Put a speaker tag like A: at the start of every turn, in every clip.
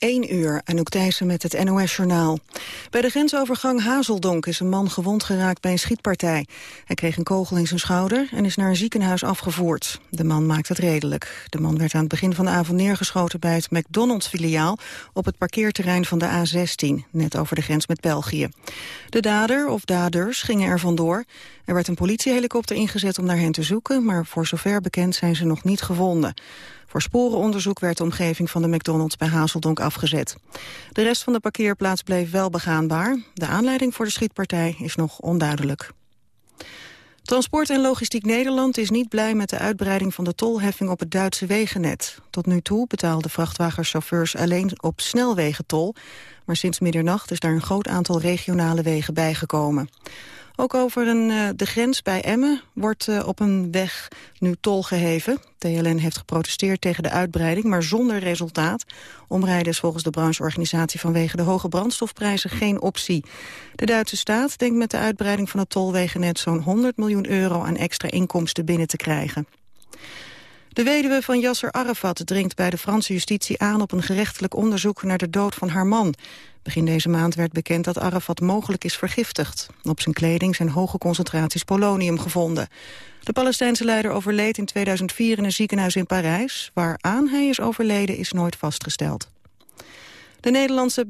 A: 1 uur, Anouk Thijssen met het NOS-journaal. Bij de grensovergang Hazeldonk is een man gewond geraakt bij een schietpartij. Hij kreeg een kogel in zijn schouder en is naar een ziekenhuis afgevoerd. De man maakt het redelijk. De man werd aan het begin van de avond neergeschoten bij het McDonald's-filiaal... op het parkeerterrein van de A16, net over de grens met België. De dader of daders gingen er vandoor. Er werd een politiehelikopter ingezet om naar hen te zoeken... maar voor zover bekend zijn ze nog niet gevonden. Voor sporenonderzoek werd de omgeving van de McDonald's bij Hazeldonk afgezet. De rest van de parkeerplaats bleef wel begaanbaar. De aanleiding voor de schietpartij is nog onduidelijk. Transport en Logistiek Nederland is niet blij met de uitbreiding van de tolheffing op het Duitse wegennet. Tot nu toe betaalden vrachtwagenchauffeurs alleen op snelwegen tol, maar sinds middernacht is daar een groot aantal regionale wegen bijgekomen. Ook over een, uh, de grens bij Emmen wordt uh, op een weg nu tol geheven. TLN heeft geprotesteerd tegen de uitbreiding, maar zonder resultaat. Omrijden is volgens de brancheorganisatie vanwege de hoge brandstofprijzen geen optie. De Duitse staat denkt met de uitbreiding van het tolwegennet zo'n 100 miljoen euro aan extra inkomsten binnen te krijgen. De weduwe van Yasser Arafat dringt bij de Franse justitie aan op een gerechtelijk onderzoek naar de dood van haar man. Begin deze maand werd bekend dat Arafat mogelijk is vergiftigd. Op zijn kleding zijn hoge concentraties polonium gevonden. De Palestijnse leider overleed in 2004 in een ziekenhuis in Parijs. Waaraan hij is overleden is nooit vastgesteld. De Nederlandse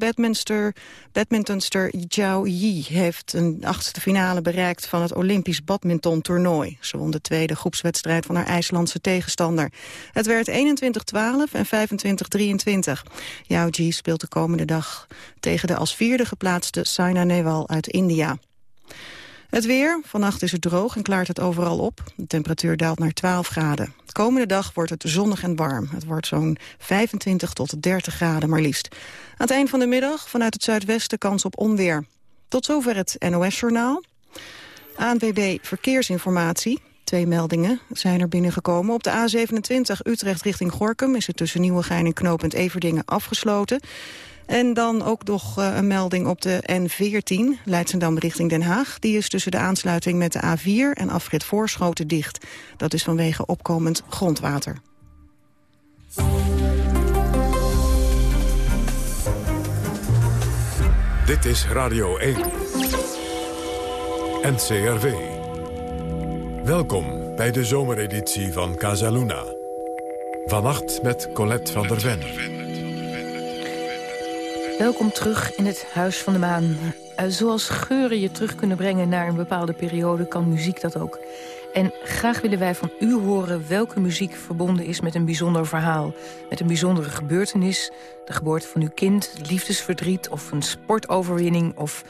A: badmintonster Zhao Yi heeft een achtste finale bereikt van het Olympisch badmintontoernooi. Ze won de tweede groepswedstrijd van haar IJslandse tegenstander. Het werd 21-12 en 25-23. Zhao Yi speelt de komende dag tegen de als vierde geplaatste Saina Nehwal uit India. Het weer. Vannacht is het droog en klaart het overal op. De temperatuur daalt naar 12 graden. De komende dag wordt het zonnig en warm. Het wordt zo'n 25 tot 30 graden maar liefst. Aan het eind van de middag vanuit het zuidwesten kans op onweer. Tot zover het NOS-journaal. ANWB Verkeersinformatie. Twee meldingen zijn er binnengekomen. Op de A27 Utrecht richting Gorkum is het tussen Nieuwegein en knooppunt Everdingen afgesloten. En dan ook nog uh, een melding op de N14, Leidsendam richting Den Haag. Die is tussen de aansluiting met de A4 en afrit Voorschoten dicht. Dat is vanwege opkomend grondwater.
B: Dit is Radio 1. NCRV. Welkom bij de zomereditie van Casaluna. Vannacht met Colette van der Ven.
C: Welkom terug in het Huis van de Maan. Uh, zoals geuren je terug kunnen brengen naar een bepaalde periode... kan muziek dat ook. En graag willen wij van u horen welke muziek verbonden is met een bijzonder verhaal. Met een bijzondere gebeurtenis, de geboorte van uw kind, liefdesverdriet... of een sportoverwinning of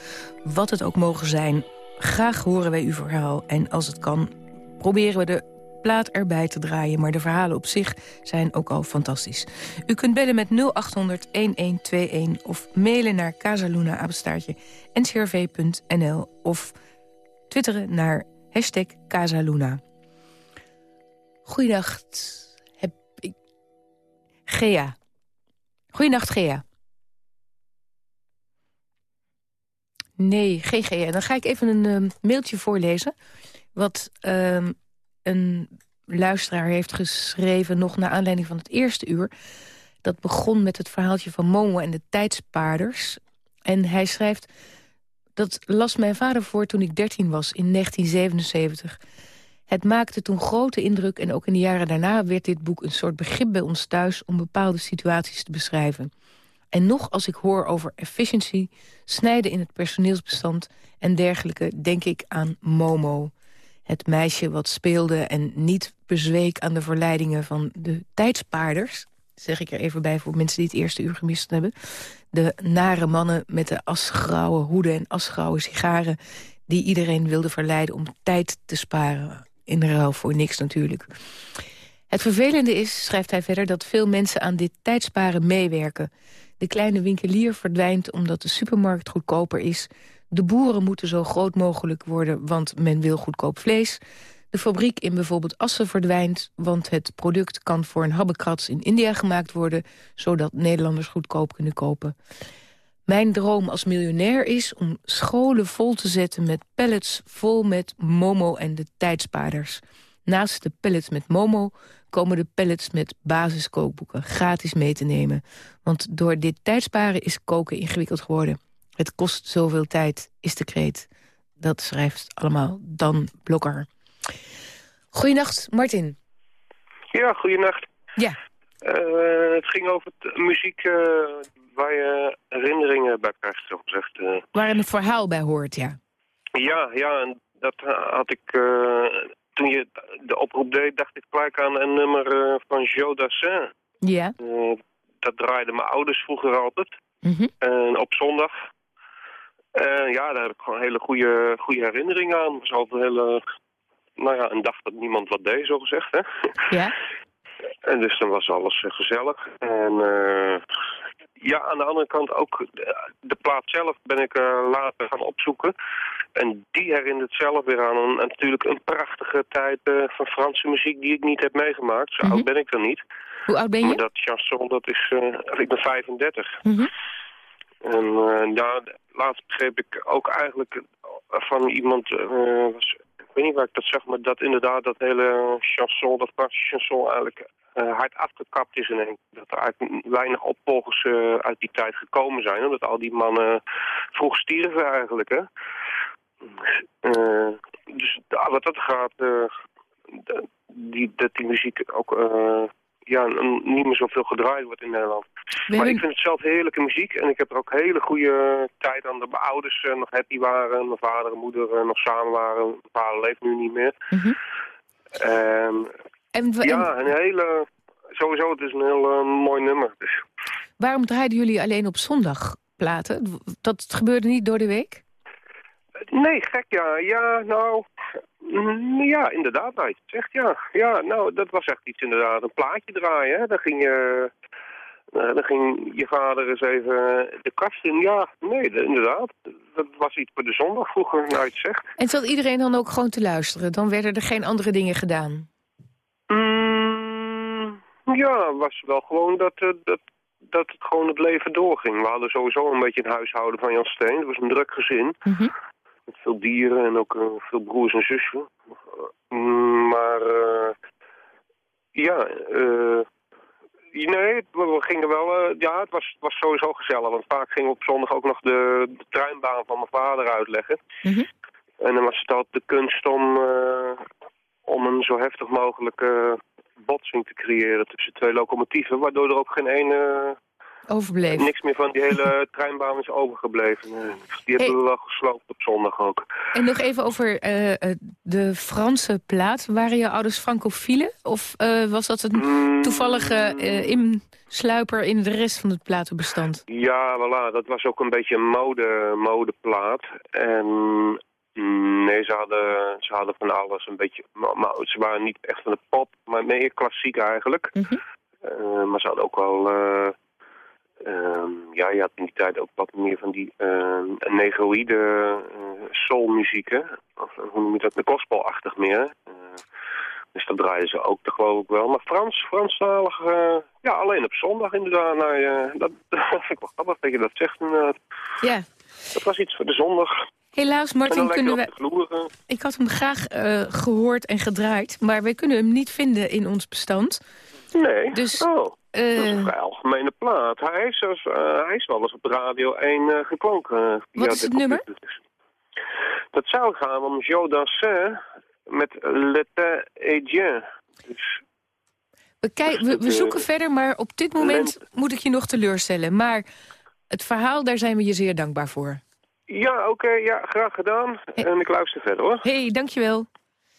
C: wat het ook mogen zijn. Graag horen wij uw verhaal en als het kan proberen we de plaat erbij te draaien. Maar de verhalen op zich zijn ook al fantastisch. U kunt bellen met 0800-1121 of mailen naar casaluna ncrv.nl of twitteren naar hashtag Casaluna. Goeiedag, heb ik... Gea. Goeienacht, Gea. Nee, geen Gea. Dan ga ik even een uh, mailtje voorlezen... wat uh, een luisteraar heeft geschreven... nog naar aanleiding van het eerste uur. Dat begon met het verhaaltje van Momo en de tijdspaarders. En hij schrijft... Dat las mijn vader voor toen ik 13 was, in 1977. Het maakte toen grote indruk en ook in de jaren daarna... werd dit boek een soort begrip bij ons thuis... om bepaalde situaties te beschrijven. En nog als ik hoor over efficiency, snijden in het personeelsbestand... en dergelijke, denk ik aan Momo het meisje wat speelde en niet bezweek aan de verleidingen van de tijdspaarders. Zeg ik er even bij voor mensen die het eerste uur gemist hebben. De nare mannen met de asgrauwe hoeden en asgrauwe sigaren... die iedereen wilde verleiden om tijd te sparen. In ruil voor niks natuurlijk. Het vervelende is, schrijft hij verder, dat veel mensen aan dit tijdsparen meewerken. De kleine winkelier verdwijnt omdat de supermarkt goedkoper is... De boeren moeten zo groot mogelijk worden, want men wil goedkoop vlees. De fabriek in bijvoorbeeld Assen verdwijnt... want het product kan voor een habbekrats in India gemaakt worden... zodat Nederlanders goedkoop kunnen kopen. Mijn droom als miljonair is om scholen vol te zetten met pallets vol met Momo en de tijdspaarders. Naast de pallets met Momo komen de pallets met basiskookboeken gratis mee te nemen. Want door dit tijdsparen is koken ingewikkeld geworden. Het kost zoveel tijd, is de kreet. Dat schrijft allemaal Dan Blokker. Goedenacht, Martin.
D: Ja, goedenacht.
C: Ja.
D: Uh, het ging over muziek uh, waar je herinneringen bij krijgt, zo gezegd. Uh.
C: Waar een verhaal bij hoort, ja.
D: Ja, ja, en dat had ik... toen je de oproep deed, dacht ik gelijk aan een nummer van Joe Dassin.
C: Ja.
D: dat draaiden mijn ouders vroeger altijd.
C: Mm
D: En op zondag. Ja, daar heb ik gewoon hele goede, goede herinneringen aan. Het was altijd een hele nou ja, een dag dat niemand wat deed, zo gezegd. Hè?
C: Ja.
D: En dus dan was alles uh, gezellig. En uh, ja, aan de andere kant ook de, plaat zelf ben ik uh, later gaan opzoeken. En die herinnert zelf weer aan een, natuurlijk een prachtige tijd van Franse muziek die ik niet heb meegemaakt. Zo
C: Mhm.
D: oud ben ik dan niet.
C: Hoe oud ben
D: Maar
C: je?
D: dat chanson, dat is... ik ben 35.
C: Mhm.
D: En uh, ja, laatst begreep ik ook eigenlijk van iemand, uh, was, ik weet niet waar ik dat zeg, maar dat inderdaad dat hele chanson, dat Franse chanson eigenlijk uh, hard afgekapt is één. Dat er eigenlijk weinig opvolgers uit die tijd gekomen zijn, omdat al die mannen vroeg stierven eigenlijk, hè. Dus wat dat gaat, die, dat die muziek ook ja, niet meer zoveel gedraaid wordt in Nederland.
C: We
D: maar ik vind het zelf heerlijke muziek. En ik heb er ook hele goede tijd aan dat mijn ouders eh, nog happy waren. Mijn vader en moeder eh, nog samen waren. Mijn vader leeft nu niet meer.
C: Mhm.
D: En
C: En, wa- en
D: ja, een hele... Sowieso, het is een heel eh, mooi nummer. Dus,
C: waarom draaiden jullie alleen op zondag platen? Dat gebeurde niet door de week?
D: nee, gek ja. Ja, nou... mm, Ja, inderdaad, nou, je het zegt ja. Ja, nou, dat was echt iets inderdaad. Een plaatje draaien, hè. Dan ging je... eh, dan ging je vader eens even de kast in. Ja, nee, de- inderdaad. Dat was iets voor de zondag vroeger, nou je het zegt.
C: En zat iedereen dan ook gewoon te luisteren? Dan werden er geen andere dingen gedaan?
D: Mm, ja, was wel gewoon dat, eh, dat, dat het gewoon het leven doorging. We hadden sowieso een beetje een huishouden van Jan Steen. Het was een druk gezin.
C: Mhm.
D: Met veel dieren en ook eh, veel broers en zussen. Mm, maar eh, ja, eh, nee, we, we gingen wel, ja, het was, was sowieso gezellig. Want vaak gingen we op zondag ook nog de, de treinbaan van mijn vader uitleggen.
C: Mhm.
D: En dan was het altijd de kunst om, om een zo heftig mogelijke botsing te creëren tussen twee locomotieven. Waardoor er ook geen ene,
C: Overbleef.
D: niks meer van die hele treinbaan is overgebleven. Die hebben
C: Hey.
D: we wel gesloopt op zondag ook.
C: En nog even over eh, eh, de Franse plaat. Waren je ouders francofielen? Of eh, was dat een
D: Mm,
C: toevallige insluiper in de rest van het platenbestand?
D: Ja, voilà. Dat was ook een beetje een mode, modeplaat. En mm, nee, ze hadden, ze hadden van alles een beetje... Maar, ze waren niet echt van de pop, maar meer klassiek eigenlijk.
C: Mhm.
D: Maar ze hadden ook wel... ehm, ja, je had in die tijd ook wat meer van die uh, negroïde soulmuziek, hè? Of eh, hoe noem je dat? De gospelachtig meer. Eh, dus dat draaien ze ook toch geloof ik wel. Maar Frans, Franstalig, ja, alleen op zondag inderdaad. Nou, ja, dat, dat vind ik wel grappig dat je dat zegt inderdaad.
C: Ja.
D: Dat was iets voor de zondag.
C: Helaas, Martin, kunnen we... Ik had hem graag eh, gehoord en gedraaid, maar wij kunnen hem niet vinden in ons bestand.
D: Nee,
C: Dus,
D: oh, dat is een
C: Eh,
D: vrij algemene plaat. Hij is, zelfs, eh, hij is wel eens op Radio 1 eh, geklonken. eh, via
C: Wat is het nummer?
D: Dat zou gaan om Joe Dassin met Le Temps et. Dus,
C: we, kijk, we, we
D: Eh,
C: zoeken verder, maar op dit moment moet ik je nog teleurstellen. Maar het verhaal, daar zijn we je zeer dankbaar voor.
D: ja, oké, ja, graag gedaan. En ik luister verder hoor.
C: Hé, hey, dankjewel.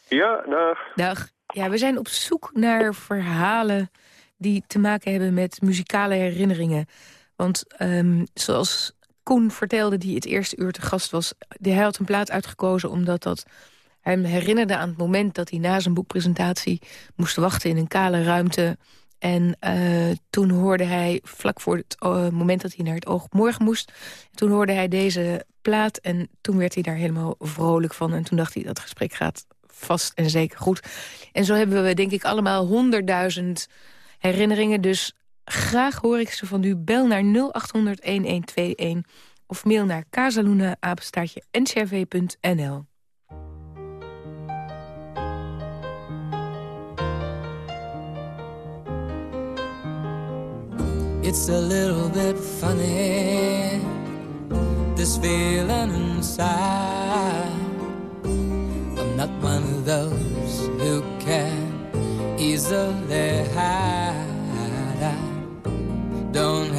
D: Ja, dag.
C: Dag. Ja, we zijn op zoek naar verhalen die te maken hebben met muzikale herinneringen. Want ehm, zoals Koen vertelde, die het eerste uur te gast was... Hij had een plaat uitgekozen omdat dat hem herinnerde aan het moment... dat hij na zijn boekpresentatie moest wachten in een kale ruimte... En eh, toen hoorde hij, vlak voor het eh, moment dat hij naar het oog morgen moest... toen hoorde hij deze plaat en toen werd hij daar helemaal vrolijk van. En toen dacht hij, dat gesprek gaat vast en zeker goed. En zo hebben we denk ik allemaal honderdduizend herinneringen. Dus graag hoor ik ze van u. Bel naar 0800-1121 of mail naar casaluna-ncrv.nl.
E: It's a little bit funny This feeling inside I'm not one of those who can easily hide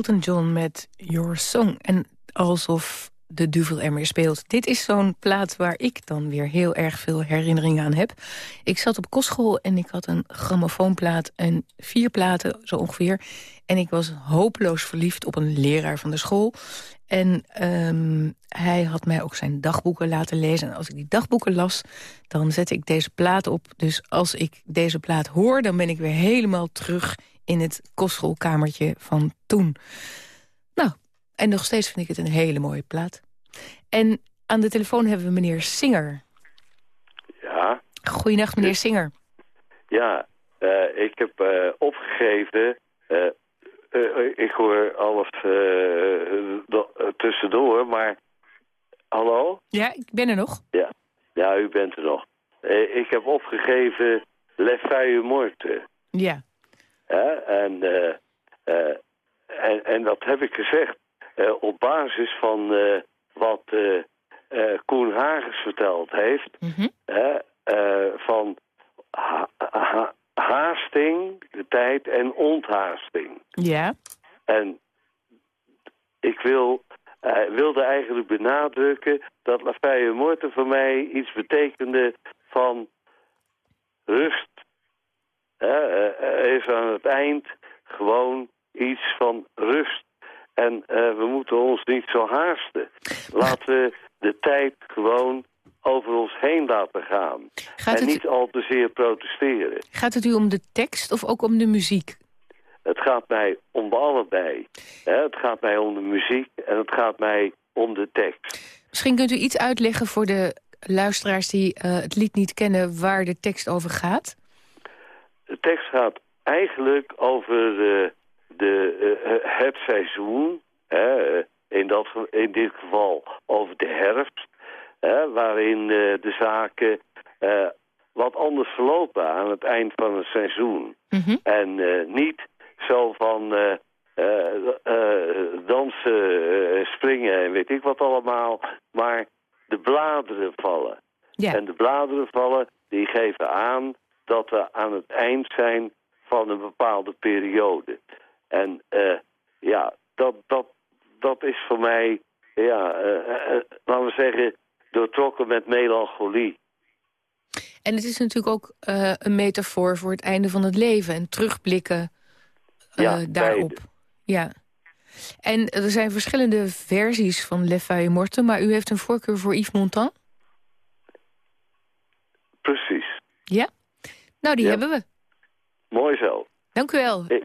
C: Elton John met Your Song. En alsof de duvel er meer speelt. Dit is zo'n plaat waar ik dan weer heel erg veel herinneringen aan heb. Ik zat op kostschool en ik had een grammofoonplaat en vier platen zo ongeveer. En ik was hopeloos verliefd op een leraar van de school. En um, hij had mij ook zijn dagboeken laten lezen. En als ik die dagboeken las, dan zette ik deze plaat op. Dus als ik deze plaat hoor, dan ben ik weer helemaal terug in het kostschoolkamertje van toen. En nog steeds vind ik het een hele mooie plaat. En aan de telefoon hebben we meneer Singer.
F: Ja.
C: Goedenacht, meneer Singer.
F: Ja, uh, ik heb uh, opgegeven... Uh, ik hoor alles tussendoor, maar... Hallo?
C: Ja, ik ben er nog.
F: Ja, ja u bent er nog. ik heb opgegeven Le Feuille Morte.
C: Ja.
F: En, en, en dat heb ik gezegd op basis van wat Koen Hagens verteld heeft.
C: Mm -hmm.
F: van ha ha- haasting, de tijd en onthaasting.
C: Ja.
F: En ik wil, eh, wilde eigenlijk benadrukken dat La Feuille Morte voor mij iets betekende van rust. Eh, is aan het eind gewoon iets van rust. En eh, we moeten ons niet zo haasten. Laten we de tijd gewoon over ons heen laten gaan.
C: Gaat
F: en
C: het,
F: niet al te zeer protesteren.
C: gaat het u om de tekst of ook om de muziek?
F: Het gaat mij om allebei. Hè, het gaat mij om de muziek en het gaat mij om de tekst.
C: Misschien kunt u iets uitleggen voor de luisteraars die eh, het lied niet kennen... waar de tekst over gaat?
F: De tekst gaat eigenlijk over eh, de, eh, het seizoen. Hè, eh, in, dat, in dit geval over de herfst. Hè, waarin eh, de zaken wat anders verlopen aan het eind van het seizoen.
C: Mhm.
F: En niet zo van dansen, springen en weet ik wat allemaal. Maar de bladeren vallen.
C: Ja.
F: En de bladeren vallen, die geven aan dat we aan het eind zijn van een bepaalde periode. En eh, ja, dat, dat, dat is voor mij, ja, eh, eh, laten we zeggen, doortrokken met melancholie.
C: En het is natuurlijk ook een metafoor voor het einde van het leven... en terugblikken eh,
F: Ja,
C: daarop.
F: beide.
C: Ja. En er zijn verschillende versies van Le Feuille Morte... maar u heeft een voorkeur voor Yves Montand?
F: Precies.
C: Ja? Nou, die
F: Ja.
C: hebben we.
F: Mooi zo.
C: Dank u wel.
F: Ik-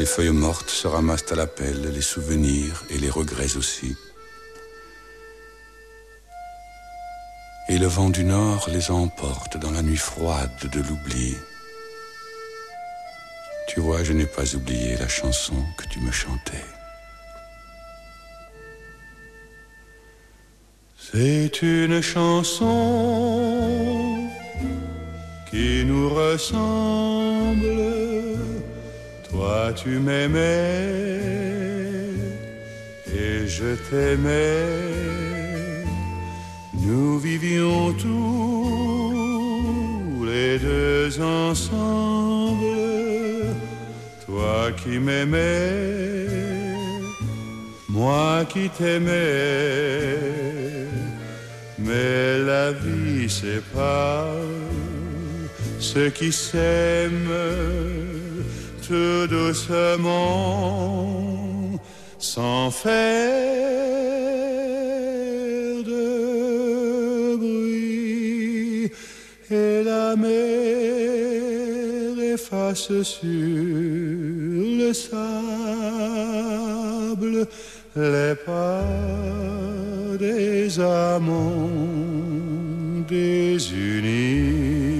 G: Les feuilles mortes se ramassent à la pelle, les souvenirs et les regrets aussi. Et le vent du nord les emporte dans la nuit froide de l'oubli. Tu vois, je n'ai pas oublié la chanson que tu me chantais. C'est une chanson qui nous ressemble. Toi, tu m'aimais et je t'aimais. Nous vivions tous les deux ensemble. Toi qui m'aimais, moi qui t'aimais. Mais la vie sépare ceux qui s'aiment doucement, sans faire de bruit. Et la mer efface sur le sable les pas des amants désunis.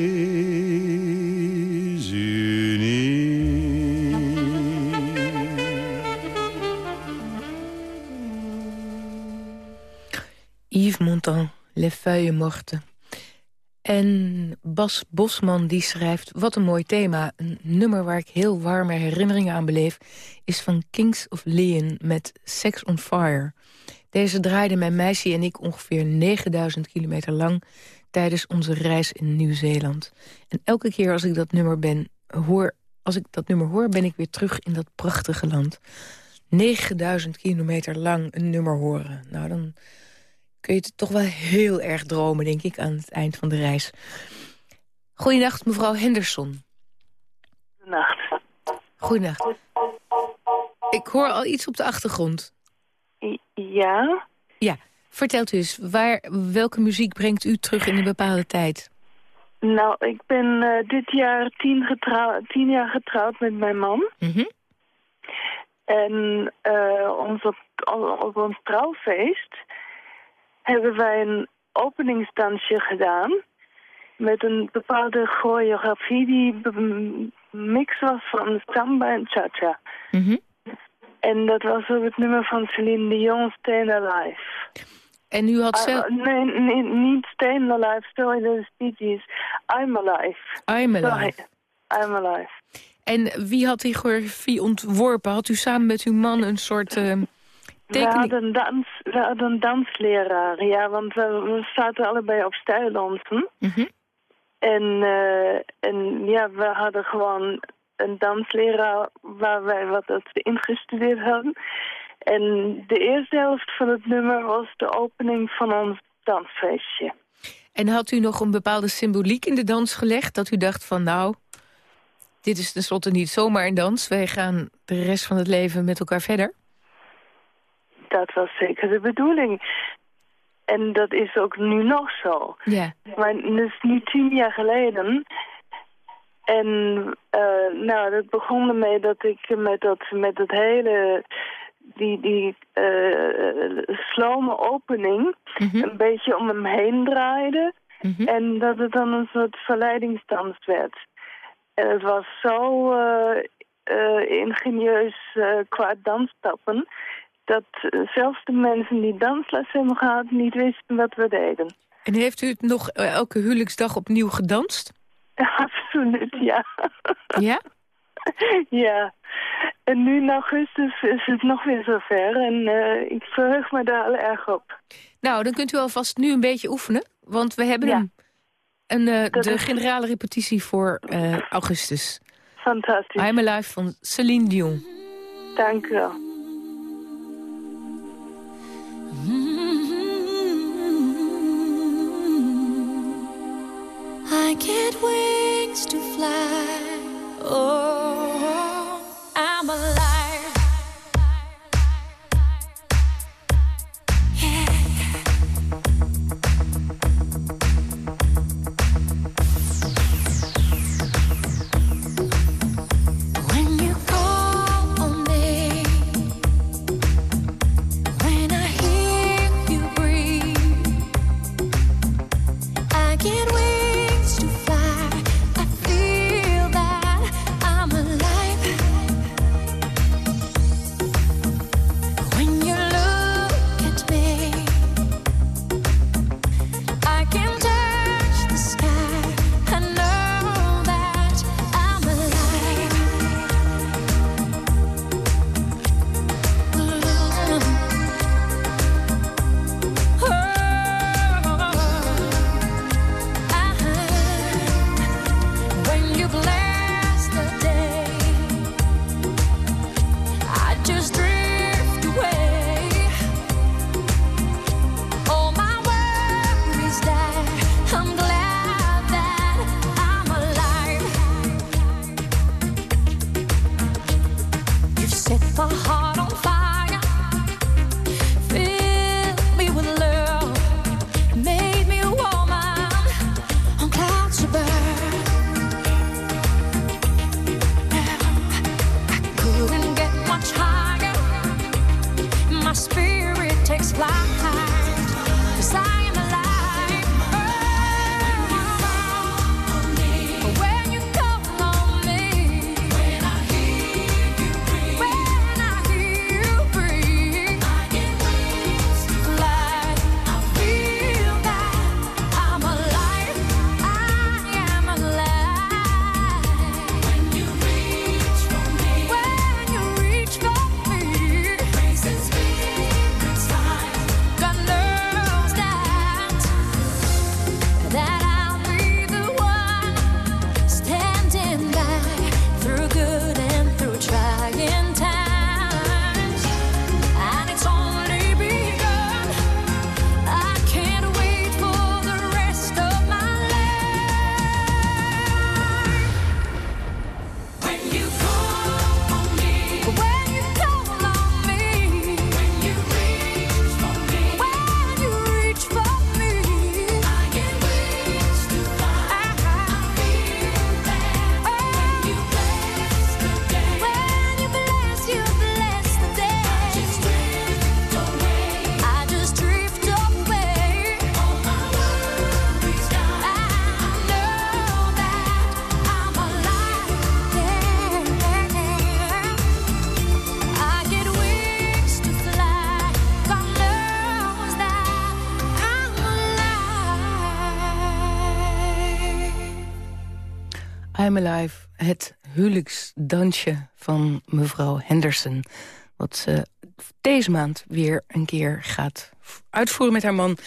C: Montand, Les Feuilles. En Bas Bosman die schrijft... Wat een mooi thema. Een nummer waar ik heel warme herinneringen aan beleef... is van Kings of Leon met Sex on Fire. Deze draaide mijn meisje en ik ongeveer 9000 kilometer lang... tijdens onze reis in Nieuw-Zeeland. En elke keer als ik dat nummer ben, hoor, als ik dat nummer hoor... ben ik weer terug in dat prachtige land. 9000 kilometer lang een nummer horen. Nou, dan kun je toch wel heel erg dromen, denk ik, aan het eind van de reis. Goedenacht, mevrouw Henderson.
H: Nacht.
C: Goedenacht. Ik hoor al iets op de achtergrond.
H: Ja?
C: Ja, vertelt u eens, waar, welke muziek brengt u terug in een bepaalde tijd?
H: Nou, ik ben uh, dit jaar tien, getrouw, tien jaar getrouwd met mijn man.
C: Mm
H: En uh, ons op, op ons trouwfeest hebben wij een openingsdansje gedaan met een bepaalde choreografie die mix was van samba en cha-cha.
C: Mm
H: En dat was ook het nummer van Celine Dion, Stay Alive.
C: En u had
H: Ah,
C: zelf...
H: nee, nee, niet Stay Alive, sorry, dat is Bee. I'm Alive.
C: I'm
H: Sorry,
C: alive.
H: I'm Alive.
C: En wie had die choreografie ontworpen? Had u samen met uw man een soort uh,
H: We hadden, een dans, we hadden een dansleraar, ja, want we, we zaten allebei op stijldansen.
C: Mhm.
H: En, uh, en ja, we hadden gewoon een dansleraar waar wij wat ingestudeerd hadden. En de eerste helft van het nummer was de opening van ons dansfeestje.
C: En had u nog een bepaalde symboliek in de dans gelegd? Dat u dacht van nou, dit is tenslotte niet zomaar een dans. Wij gaan de rest van het leven met elkaar verder.
H: Dat was zeker de bedoeling. En dat is ook nu nog zo.
C: Ja.
H: Maar het is nu tien jaar geleden. En uh, nou, dat begon ermee dat ik met dat, met dat hele, die, die uh, slome opening
C: Mhm.
H: een beetje om hem heen draaide.
C: Mhm.
H: En dat het dan een soort verleidingsdans werd. En het was zo uh, uh, ingenieus uh, qua dansstappen... dat zelfs de mensen die dansles hebben gehad niet wisten wat we deden.
C: En heeft u het nog eh, elke huwelijksdag opnieuw gedanst?
H: Absoluut, ja.
C: Ja?
H: ja. En nu in augustus is het nog weer zover en uh, ik verheug me daar al erg op.
C: Nou, dan kunt u alvast nu een beetje oefenen. Want we hebben
H: Ja.
C: hem. Een, uh, de
H: is-
C: generale repetitie voor uh, augustus.
H: Fantastisch.
C: I'm Alive van Celine Dion.
H: Dank u wel.
I: I get wings to fly. Oh, I'm Alive,
C: het huwelijksdansje van mevrouw Henderson. Wat ze deze maand weer een keer gaat uitvoeren met haar man.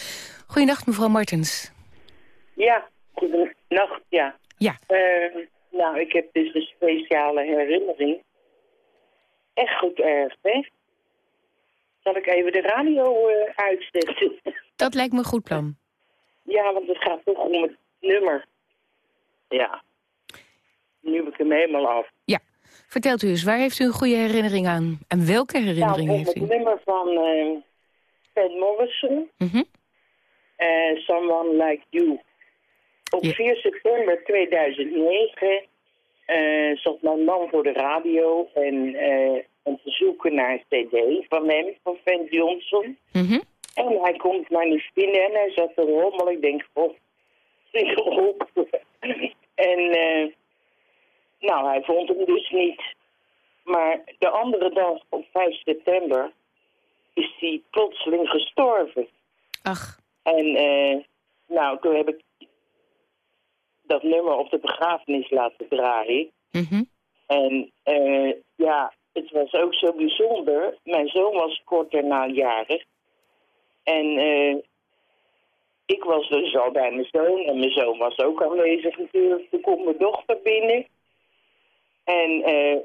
C: Goedenacht, mevrouw Martens.
J: Ja, goedenacht, ja.
C: Ja.
J: Eh, nou, ik heb dus een speciale herinnering. Echt goed erg, hè? Zal ik even de radio eh, uitzetten?
C: Dat lijkt me een goed plan.
J: ja, want het gaat toch om het nummer. Ja. Nu heb ik hem helemaal af.
C: Ja. Vertelt u eens, waar heeft u een goede herinnering aan? En welke herinnering
J: nou,
C: heeft
J: het
C: u?
J: nummer van Van Morrison, eh, Someone Like You. Op
C: Ja.
J: 4 september 2009 eh, zat mijn man voor de radio en om te zoeken naar een cd van hem, van Van Johnson.
C: Mhm.
J: En hij komt maar niet binnen en hij zat te rommelen. Ik denk, oh, schiet op. en eh, nou, hij vond hem dus niet. Maar de andere dag, op 5 september, is hij plotseling gestorven.
C: Ach,
J: En eh, nou, toen heb ik dat nummer op de begrafenis laten draaien.
C: mhm.
J: En eh, ja, het was ook zo bijzonder. Mijn zoon was kort daarna jarig. En eh, ik was dus al bij mijn zoon. En mijn zoon was ook aanwezig natuurlijk. Toen komt mijn dochter binnen. En eh,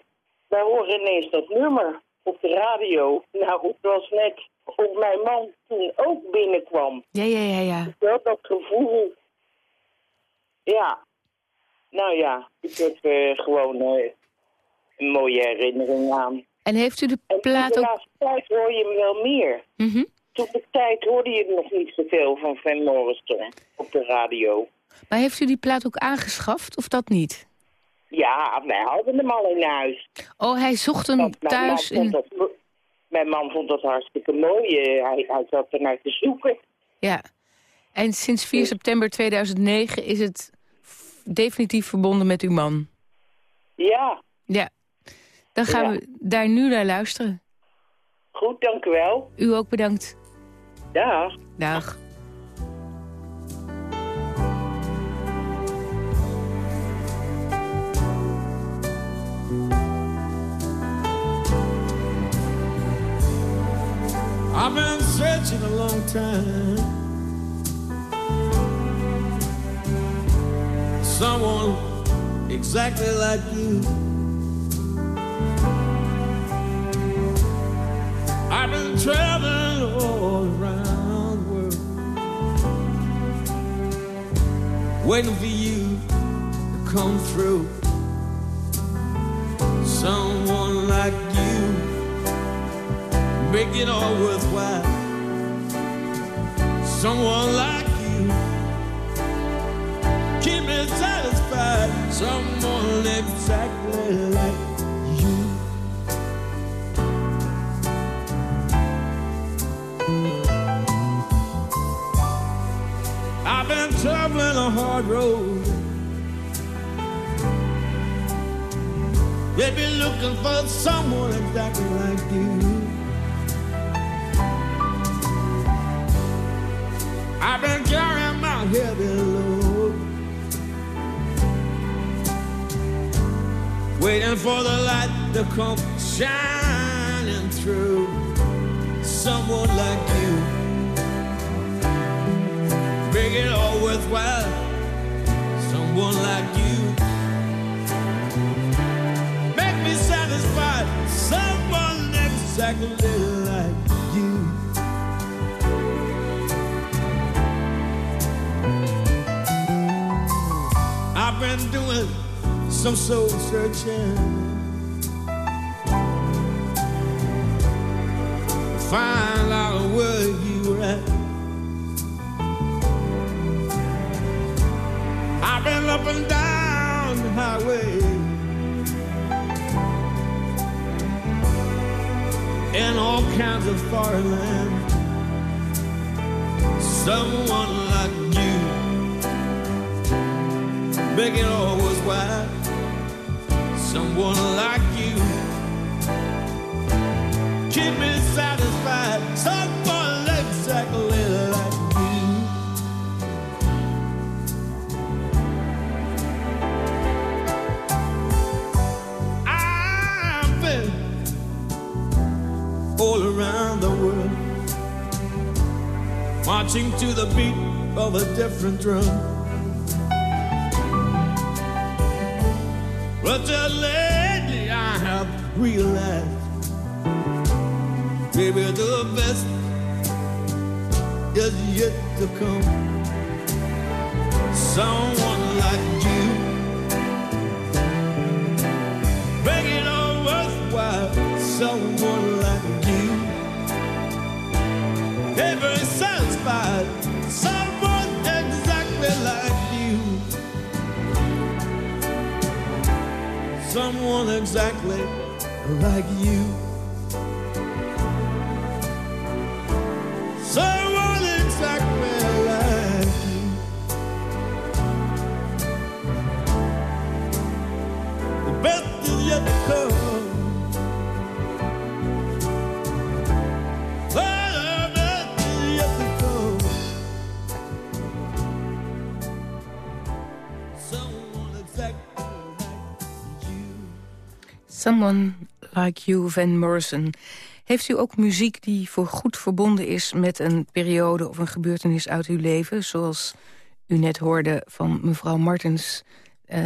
J: wij horen ineens dat nummer op de radio. Nou, het was net of mijn man toen ook binnenkwam.
C: ja, ja, ja, ja.
J: Wel dat gevoel. Ja. Nou ja, ik heb eh, gewoon eh, een mooie herinnering aan.
C: En heeft u de plaat
J: de
C: ook...
J: laatste tijd hoor je hem wel meer.
C: Mhm.
J: Toen de tijd hoorde je nog niet zoveel van Van Morrison op de radio.
C: Maar heeft u die plaat ook aangeschaft, of dat niet?
J: Ja, wij hadden hem al in huis.
C: Oh, hij zocht hem
J: Want
C: thuis in...
J: dat, mijn man vond dat hartstikke mooi. Eh, hij, hij zat er naar te zoeken.
C: Ja. En sinds 4 september 2009 is het definitief verbonden met uw man.
J: Ja,
C: Ja. Dan gaan
J: Ja.
C: we daar nu naar luisteren.
J: goed, dank u wel.
C: U ook bedankt.
J: Dag.
C: Dag.
K: I've been searching a long time. Someone exactly like you. I've been traveling all around the world, waiting for you to come through. Someone like you make it all worthwhile. Someone like you, keep me satisfied. Someone exactly like you. I've been traveling a hard road. They've been looking for someone exactly like you. I've been carrying my heavy load, waiting for the light to come shining through. Someone like you, make it all worthwhile. Someone like you, make me satisfied. Someone exactly like I've been doing some soul searching. Find out where you were at. I've been up and down the highway. In all kinds of foreign lands. Someone make it all worthwhile. Someone like you keep me satisfied. Someone exactly like me. I've been all around the world, marching to the beat of a different drum. Just lately I have realized, maybe the best is yet to come. Someone like you, make it all worthwhile. Someone like you, ever satisfied. Exactly like you.
C: Someone Like You, Van Morrison. Heeft u ook muziek die voor goed verbonden is met een periode of een gebeurtenis uit uw leven? Zoals u net hoorde van mevrouw Martens, eh,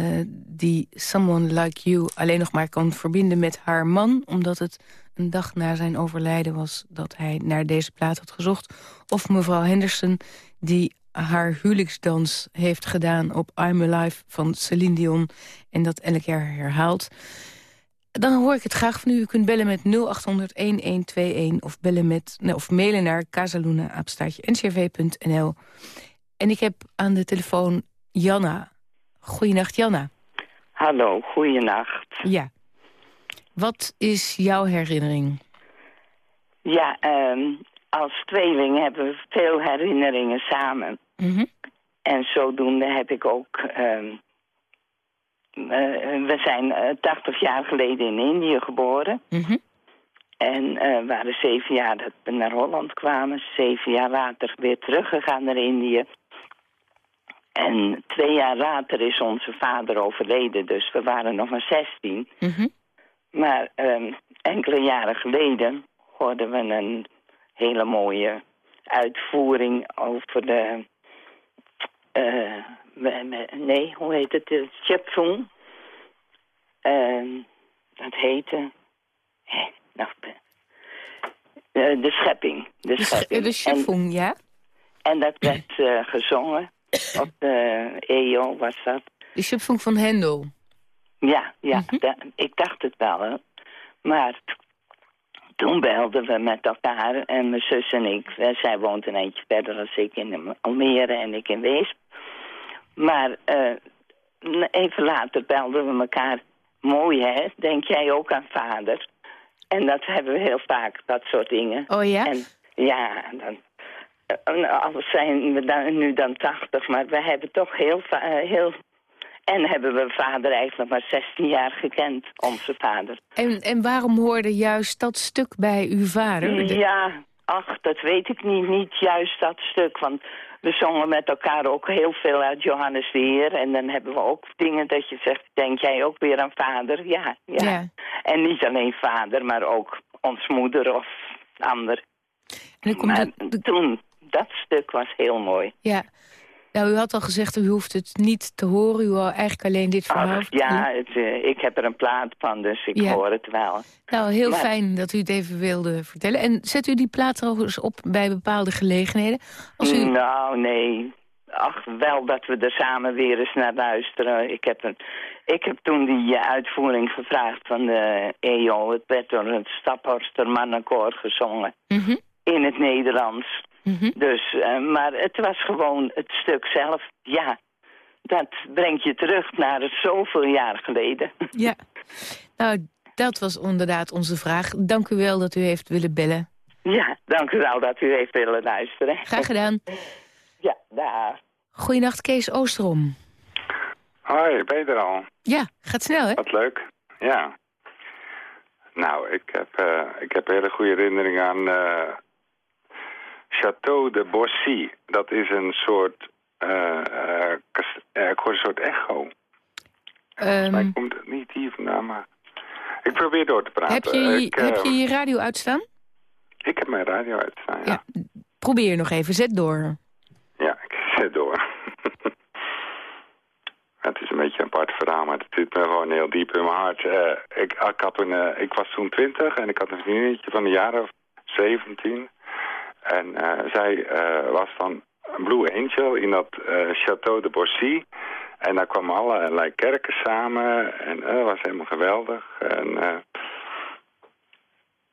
C: die Someone Like You alleen nog maar kan verbinden met haar man, omdat het een dag na zijn overlijden was dat hij naar deze plaat had gezocht. Of mevrouw Henderson, die haar huwelijksdans heeft gedaan op I'm Alive van Celine Dion en dat elk jaar herhaalt. Dan hoor ik het graag van u. U kunt bellen met 0800-1121 of, bellen met, nee, of mailen naar casaluna-ncrv.nl. En ik heb aan de telefoon Janna. Goeienacht, Janna.
L: Hallo, goeienacht.
C: Ja. Wat is jouw herinnering?
L: Ja, ehm, als tweeling hebben we veel herinneringen samen.
C: Mhm.
L: En zodoende heb ik ook... ehm, eh, we zijn eh, 80 jaar geleden in Indië geboren.
C: Mhm.
L: En eh waren zeven jaar dat we naar Holland kwamen. Zeven jaar later weer teruggegaan naar Indië. En twee jaar later is onze vader overleden. Dus we waren nog maar 16.
C: Mhm.
L: Maar ehm, enkele jaren geleden hoorden we een hele mooie uitvoering over de... eh, nee, hoe heet het? De Chepsung. Ehm, dat heette... Hé, nou, eh, de schepping. De,
C: De, sch-
L: schepping.
C: de Schöpfung, ja?
L: En, dat werd eh, gezongen. Op de EO was dat.
C: De Schöpfung van Hendel.
L: Ja, ja
C: Mhm.
L: da- ik dacht het wel. Hè. Maar toen belden we met elkaar en mijn zus en ik. eh, Zij woont een eentje verder dan ik in Almere en ik in Weesp. Maar eh, n- even later belden we elkaar. Mooi hè, denk jij ook aan vader? En dat hebben we heel vaak, dat soort dingen.
C: Oh ja?
L: En ja, dan, eh, al zijn we dan, nu dan 80, maar we hebben toch heel, eh, heel... En hebben we vader eigenlijk maar 16 jaar gekend, onze vader.
C: En, en waarom hoorde juist dat stuk bij uw vader? De-
L: Ja, ach, dat weet ik niet, niet juist dat stuk. Want we zongen met elkaar ook heel veel uit Johannes de Heer. En dan hebben we ook dingen dat je zegt, denk jij ook weer aan vader? Ja, ja.
C: Ja.
L: En niet alleen vader, maar ook ons moeder of ander.
C: En
L: Maar
C: de-
L: toen, dat stuk was heel mooi.
C: ja. Nou, u had al gezegd, u hoeft het niet te horen. U wou eigenlijk alleen dit verhaal
L: ja, het, eh, ik heb er een plaat van, dus ik
C: Ja.
L: hoor het wel.
C: Nou, heel
L: Maar-
C: fijn dat u het even wilde vertellen. En zet u die plaat trouwens op bij bepaalde gelegenheden? Als u...
L: Nou, nee. Ach, wel dat we er samen weer eens naar luisteren. Ik heb, een, ik heb toen die eh, uitvoering gevraagd van de EO. Het werd door het Staphorster Mannenkoor gezongen.
C: Mhm,
L: In het Nederlands.
C: Mhm.
L: Dus, eh, maar het was gewoon het stuk zelf. Ja, dat brengt je terug naar het zoveel jaar geleden.
C: Ja. Nou, dat was inderdaad onze vraag. Dank u wel dat u heeft willen bellen.
L: Ja, dank u wel dat u heeft willen luisteren.
C: Graag gedaan.
L: Ja, daar.
C: Goeienacht, Kees Oosterom.
M: Hoi, ben je er al?
C: Ja, gaat snel, hè?
M: Wat leuk. Ja. Nou, ik heb, eh, ik heb hele goede herinneringen aan eh, Château de Boissy. Dat is een soort, eh, eh, eh, ik hoor een soort echo.
C: Ehm,
M: Maar komt het niet hier vandaan, maar... Ik probeer door te praten.
C: heb, je,
M: ik,
C: heb je je radio uitstaan?
M: ik heb mijn radio uitstaan, ja.
C: Ja. Probeer nog even, zet door.
M: Ja, ik zet door. het is een beetje een apart verhaal, maar het zit me gewoon heel diep in mijn hart. Ik, ik, had een, ik was toen twintig en ik had een vriendinnetje van een jaar of 17. En eh, zij eh, was van Blue Angel in dat eh, Château de Boissy. En daar kwamen allerlei kerken samen en dat was helemaal geweldig. En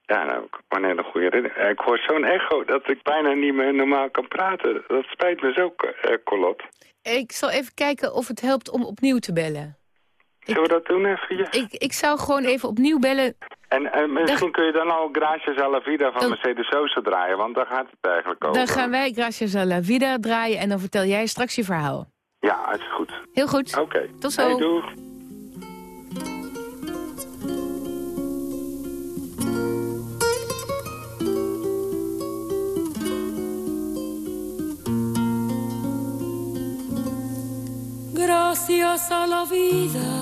M: ja, nou, een hele goede herinnering. Ik hoor zo'n echo dat ik bijna niet meer normaal kan praten. Dat spijt me zo, Colot.
C: Ik zal even kijken of het helpt om opnieuw te bellen.
M: Zullen we dat doen even? Ja.
C: Ik, ik zou gewoon even opnieuw bellen.
M: En misschien kun je dan al Gracias a la Vida van Mercedes Sosa draaien, want daar gaat het eigenlijk over.
C: Dan gaan wij Gracias a la Vida draaien en dan vertel jij straks je verhaal.
M: Ja, dat is goed.
C: Heel goed.
M: Oké.
C: Tot zo.
M: Hey, doeg.
N: Gracias a la vida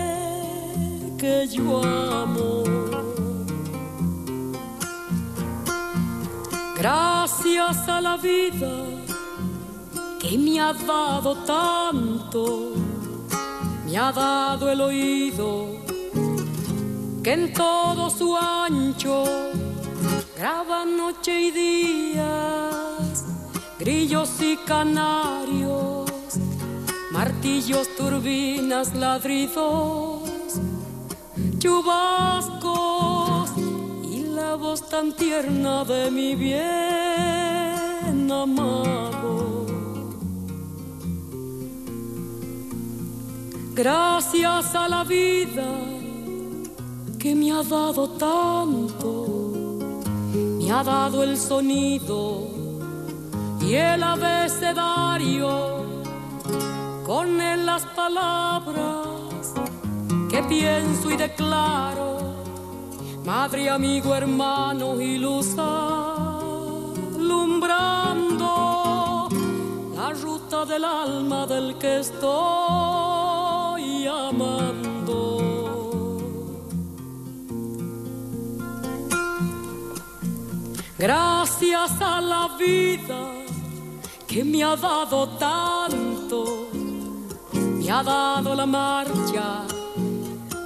N: que yo amo. Gracias a la vida que me ha dado tanto, me ha dado el oído que en todo su ancho graba noche y días, grillos y canarios, martillos, turbinas, ladridos, chubascos y la voz tan tierna de mi bien amado. Gracias a la vida que me ha dado tanto, me ha dado el sonido y el abecedario, con él las palabras que pienso y declaro, madre, amigo, hermano y luz alumbrando la ruta del alma del que estoy amando. Gracias a la vida que me ha dado tanto, me ha dado la marcha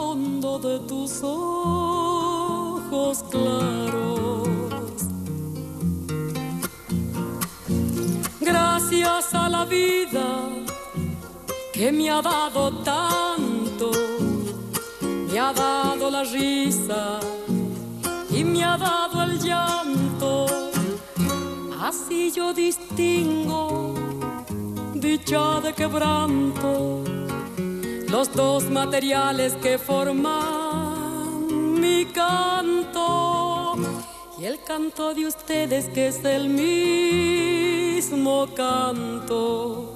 N: fondo de tus ojos claros. Gracias a la vida que me ha dado tanto, me ha dado la risa y me ha dado el llanto. Así yo distingo dicha de quebranto, los dos materiales que forman mi canto y el canto de ustedes que es el mismo canto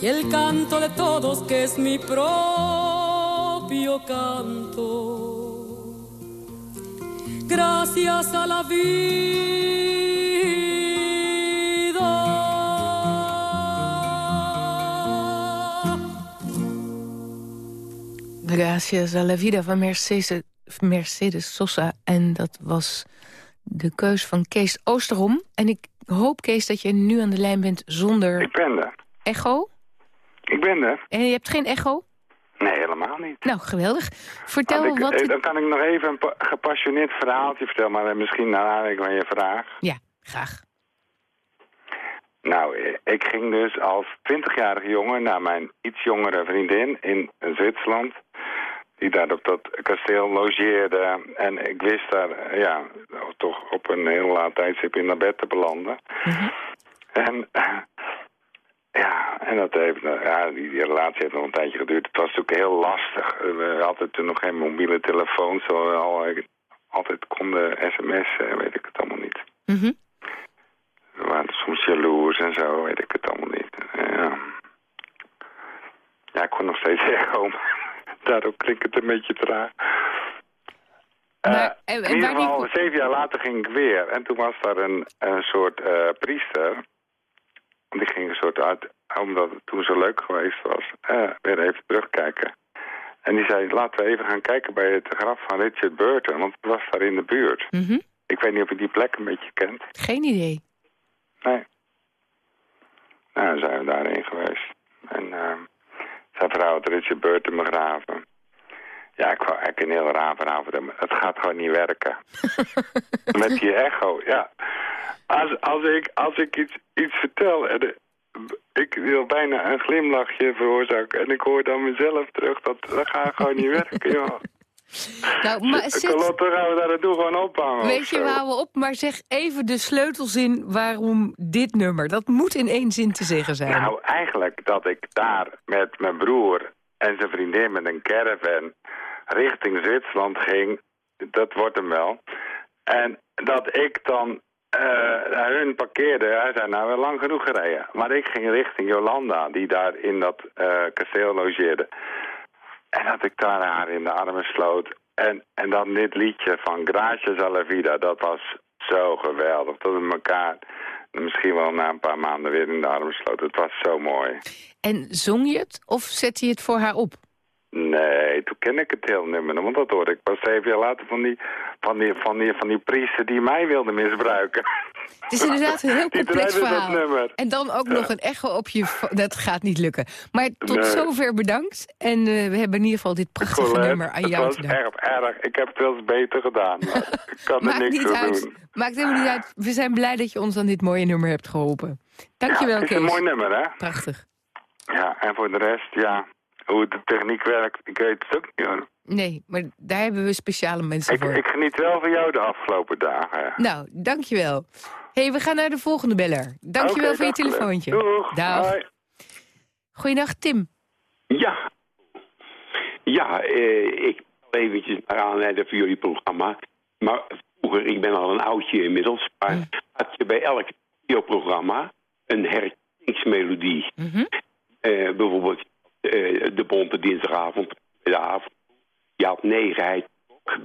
N: y el canto de todos que es mi propio canto. Gracias a la vida
C: Gracias a la vida van Mercedes, Mercedes Sosa. En dat was de keus van Kees Oosterom. En ik hoop, Kees, dat je nu aan de lijn bent zonder...
M: Ik ben er.
C: Echo?
M: Ik ben er.
C: En je hebt geen echo?
M: Nee, helemaal niet.
C: Nou, geweldig. Vertel
M: ik-
C: wat...
M: eh, Dan kan ik nog even een pa- gepassioneerd verhaaltje vertellen, maar misschien naar aanleiding van je vraag.
C: Ja, graag.
M: Nou, eh, ik ging dus als 20-jarige jongen naar mijn iets jongere vriendin in Zwitserland. Die daar op dat kasteel logeerde. En ik wist daar, eh, ja, toch op een heel laat tijdstip in naar bed te belanden. En eh, ja, en dat heeft, nou, ja, die, die relatie heeft nog een tijdje geduurd. Het was natuurlijk heel lastig. Eh, We hadden toen nog geen mobiele telefoon, zo we al, altijd konden sms'en, weet ik het allemaal niet.
C: Mhm.
M: We waren soms jaloers en zo, weet ik het allemaal niet. Ja, ja ik kon nog steeds echo. Daardoor klinkt het een beetje traag. Eh,
C: Maar, en- en
M: in ieder geval, zeven jaar later ging ik weer. En toen was daar een, een soort eh, priester. Die ging een soort uit, omdat het toen zo leuk geweest was, eh, weer even terugkijken. En die zei, laten we even gaan kijken bij het graf van Richard Burton. Want het was daar in de buurt.
C: Mhm.
M: Ik weet niet of je die plek een beetje kent.
C: Geen idee.
M: Nee. Nou, zijn we daarheen geweest. En zijn vrouw had Richard Burton begraven. Ja, ik wou eigenlijk een heel raar verhaal vertellen, maar Het gaat gewoon niet werken. Met die echo, ja. Als, als ik, als ik iets, iets vertel en eh, ik wil bijna een glimlachje veroorzaken en ik hoor dan mezelf terug, dat, dat gaat gewoon niet werken, joh.
C: Nou, maar zit,
M: gaan we daar naartoe gewoon ophangen
C: weet je, we houden op, maar zeg even de sleutelzin waarom dit nummer. Dat moet in één zin te zeggen zijn.
M: Nou, eigenlijk dat ik daar met mijn broer en zijn vriendin met een caravan richting Zwitserland ging, dat wordt hem wel. En dat ik dan eh, hun parkeerde, hij zei nou wel lang genoeg gereden. Maar ik ging richting Jolanda, die daar in dat eh, kasteel logeerde. En dat ik daar haar in de armen sloot. En, en dan dit liedje van Gracias a la vida, dat was zo geweldig. Dat we elkaar misschien wel na een paar maanden weer in de armen sloten. Het was zo mooi.
C: En zong je het of zette je het voor haar op?
M: Nee, toen ken ik het heel nummer. Want dat hoorde ik pas zeven jaar later van die, van die, van die, van die priester die mij wilde misbruiken.
C: Het is inderdaad een heel complex verhaal.
M: nummer.
C: En dan ook nog een echo op je... Dat gaat niet lukken. Maar tot
M: Nee.
C: zover bedankt. En eh, we hebben in ieder geval dit prachtige
M: Colette,
C: nummer aan
M: het
C: jou
M: was
C: te danken.
M: erg, erg. Ik heb het wel eens beter gedaan. Maar ik kan er niks
C: niet uit.
M: doen.
C: Maakt helemaal niet uit. We zijn blij dat je ons aan dit mooie nummer hebt geholpen. Dankjewel,
M: ja, het is
C: Kees.
M: een mooi nummer, hè?
C: Prachtig.
M: Ja, en voor de rest, ja, hoe de techniek werkt, ik weet het ook niet hoor.
C: Nee, maar daar hebben we speciale mensen
M: Ik,
C: voor.
M: ik geniet wel van jou de afgelopen dagen.
C: Nou, dankjewel. hey, we gaan naar de volgende beller. Dankjewel voor je telefoontje.
M: Doeg.
C: Dag.
M: Hoi.
C: Goeiedag, Tim.
O: Ja. Ja, eh, ik zal eventjes naar aanleiding van jullie programma. Maar vroeger, ik ben al een oudje inmiddels, maar had je bij elk radioprogramma een herkenningsmelodie. Eh, bijvoorbeeld de Bonte Dinsdagavond, de avond. Je had negenheid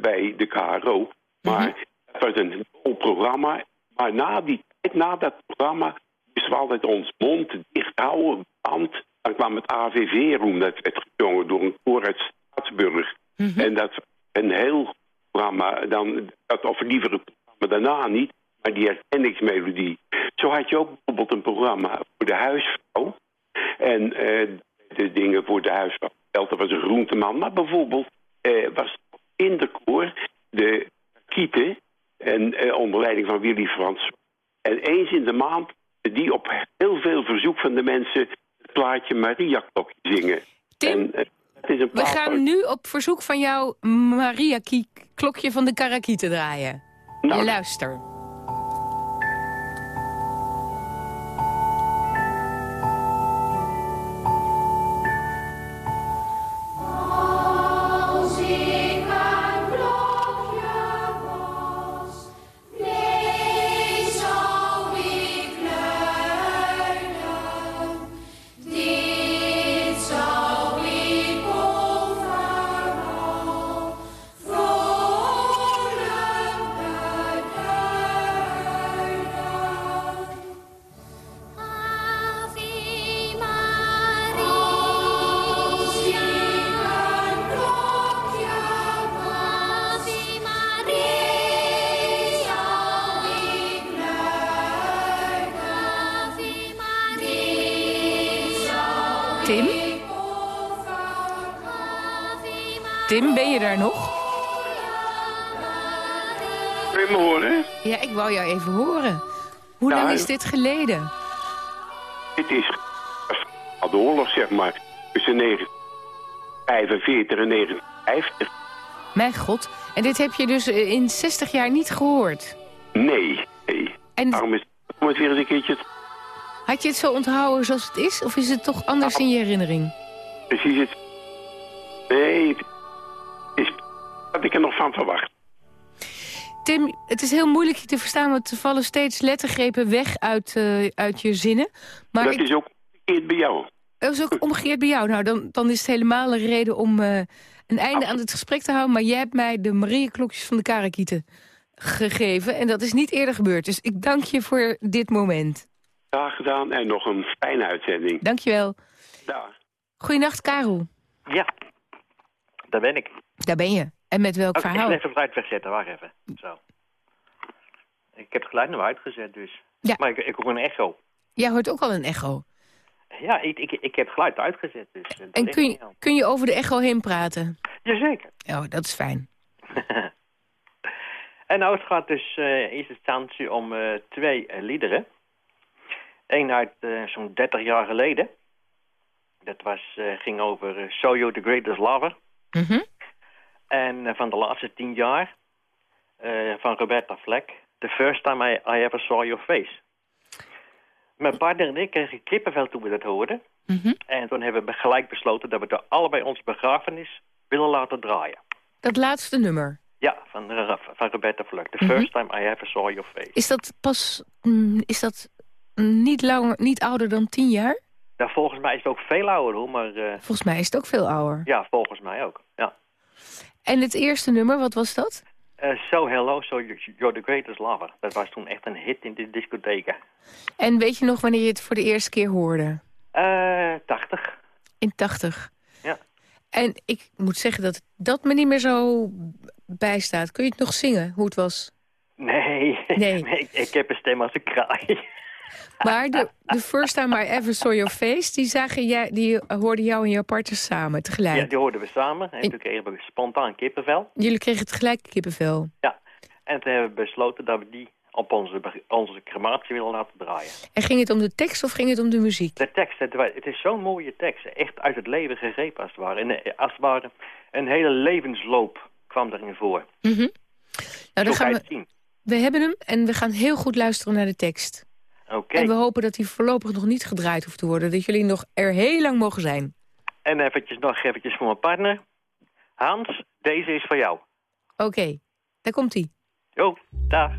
O: bij de KRO. Maar het was een vol programma. Maar na die tijd, na dat programma, moesten we altijd ons mond dicht houden. Want dan kwam het AVV-roem, dat werd gezongen door een koor uit Staatsburg. En dat was een heel goed programma. Dan, dat, of liever het programma daarna niet, maar die herkenningsmelodie. Zo had je ook bijvoorbeeld een programma voor de huisvrouw. En eh, de dingen voor de huisvrouw. Dat was een groenteman. Maar bijvoorbeeld eh, was in de koor de kieten. En eh, onder leiding van Willy Frans. En eens in de maand die op heel veel verzoek van de mensen het plaatje Maria Klokje zingen.
C: Tim,
O: en, eh, het is een
C: We gaan nu op verzoek van jou Maria Kiek klokje van de Karakieten draaien.
O: Nou.
C: Luister. Hoe lang is dit geleden?
O: Het is al de oorlog, zeg maar, tussen 1945 en 1950.
C: Mijn god. En dit heb je dus eh, in 60 jaar niet gehoord?
O: Nee, nee.
C: En
O: Daarom is het weer eens een keertje
C: had je het zo onthouden zoals het is? Of is het toch anders in je herinnering?
O: precies het... Nee, het is wat ik er nog van verwacht.
C: Tim, het is heel moeilijk je te verstaan, want er vallen steeds lettergrepen weg uit, eh, uit je zinnen. Maar
O: dat
C: ik,
O: is ook omgekeerd bij jou.
C: dat is ook omgekeerd bij jou. Nou, dan, dan is het helemaal een reden om eh, een einde aan het gesprek te houden. Maar jij hebt mij de Marieklokjes van de Karakieten gegeven. En dat is niet eerder gebeurd. Dus ik dank je voor dit moment.
O: Graag gedaan en nog een fijne uitzending.
C: Dankjewel.
O: Dag.
C: Goeienacht, Karel.
P: Ja, daar ben ik.
C: Daar ben je. En met welk
P: Oh, ik
C: verhaal?
P: zal even het geluid wegzetten, wacht even. Zo. Ik heb het geluid nog uitgezet dus.
C: Ja.
P: Maar ik, ik hoor een echo.
C: Jij hoort ook al een echo.
P: Ja, ik, ik, ik heb het geluid uitgezet dus. eh,
C: En kun je, kun je over de echo heen praten?
P: Jazeker.
C: Oh, dat is fijn.
P: En nou, het gaat dus eh, in eerste instantie om eh, twee liederen. Eén uit zo'n 30 jaar geleden. Dat was, ging over So You the Greatest Lover.
C: Mhm.
P: En eh, van de laatste tien jaar eh, van Roberta Fleck. The first time I, I ever saw your face. Mijn partner en ik kregen kippenvel toen we dat hoorden.
C: Mhm.
P: En toen hebben we gelijk besloten dat we er allebei onze begrafenis willen laten draaien.
C: Dat laatste nummer.
P: Ja, van, eh, van Roberta Fleck. The
C: Mhm.
P: first time I ever saw your face.
C: Is dat pas... mm, is dat niet, langer, niet ouder dan tien jaar?
P: Nou, volgens mij is het ook veel ouder hoor, maar
C: Volgens mij is het ook veel ouder.
P: ja, volgens mij ook. Ja.
C: En het eerste nummer, wat was dat?
P: Eh, so Hello, So You- You're the Greatest Lover. Dat was toen echt een hit in de discotheken.
C: En weet je nog wanneer je het voor de eerste keer hoorde?
P: Eh 80.
C: In 80.
P: Ja.
C: En ik moet zeggen dat dat me niet meer zo bijstaat. Kun je het nog zingen, hoe het was?
P: Nee,
C: Nee.
P: ik, ik heb een stem als een kraai.
C: Maar de, de first time I ever saw your face... die, zagen jij, die hoorden jou en jouw partner samen, tegelijk.
P: Ja, die hoorden we samen. En toen kregen we spontaan kippenvel.
C: Jullie kregen tegelijk kippenvel.
P: Ja. En toen hebben we besloten dat we die op onze, onze crematie willen laten draaien.
C: En ging het om de tekst of ging het om de muziek?
P: De tekst, het, het is zo'n mooie tekst. Echt uit het leven gegrepen als het ware. En eh, als het ware een hele levensloop kwam erin voor.
C: Mhm. Nou, dan gaan we,
P: het zien.
C: we hebben hem en we gaan heel goed luisteren naar de tekst. En we hopen dat hij voorlopig nog niet gedraaid hoeft te worden. Dat jullie nog er heel lang mogen zijn.
P: En eventjes nog eventjes voor mijn partner. Hans, deze is voor jou.
C: Oké, daar komt hij.
P: Jo, dag.